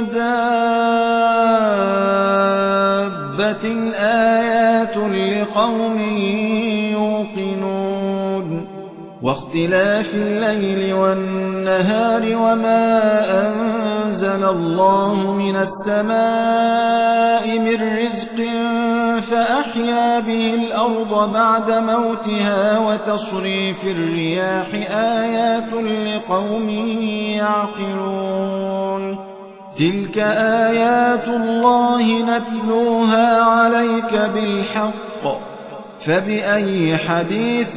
دابة آيات لقوم يوقنون واختلاف الليل والنهار وما أنزل الله من السماء من رزق فأحيا به الأرض بعد موتها وتصريف الرياح آيات لقوم يعقلون تلك آيات الله نتلوها عليك بالحق فبأي حديث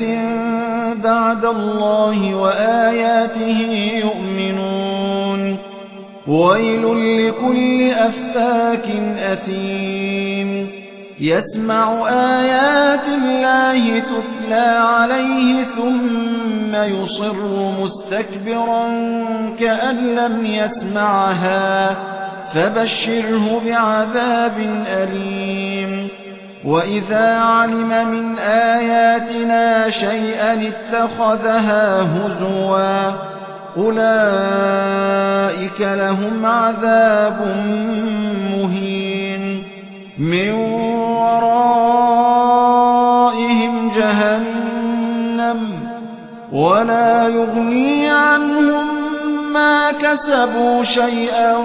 بعد الله وآياته يؤمنون ويل لكل أفاك أثيم يسمع آيات الله تتلى عليه ثم يصر مستكبرا كأن لم يسمعها فبشره بعذاب أليم. وإذا علم من آياتنا شيئا اتخذها هزوا أولئك لهم عذاب مهين. من ولا يغني عنهم ما كسبوا شيئا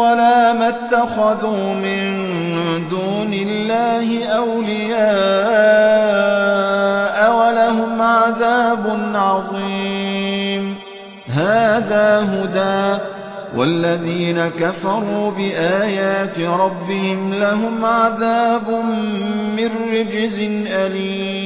ولا ما اتخذوا من دون الله أولياء ولهم عذاب عظيم. هذا هدى والذين كفروا بآيات ربهم لهم عذاب من رجز أليم.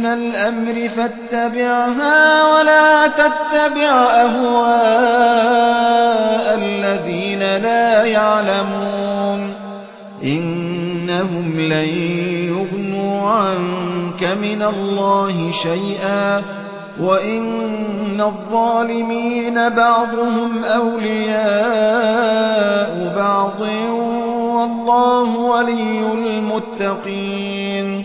من الأمر فاتبعها ولا تتبع أهواء الذين لا يعلمون. إنهم لن يغنوا عنك من الله شيئا. وإن الظالمين بعضهم أولياء بعض. والله ولي المتقين.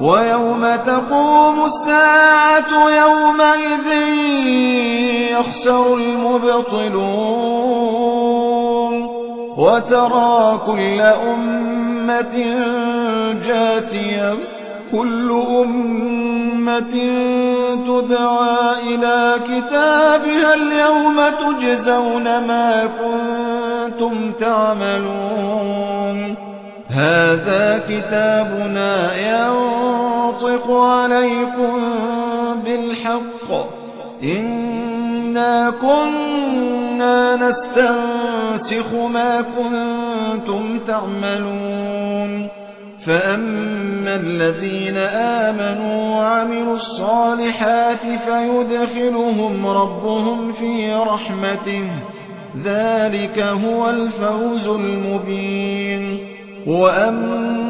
ويوم تقوم الساعة يومئذ يخسر المبطلون وترى كل أمة جاتية كل أمة تدعى إلى كتابها اليوم تجزون ما كنتم تعملون. هذا كتابنا ينطق عليكم بالحق. إنا كنا نستنسخ ما كنتم تعملون. فأما الذين آمنوا وعملوا الصالحات فيدخلهم ربهم في رحمته. ذلك هو الفوز المبين. وأما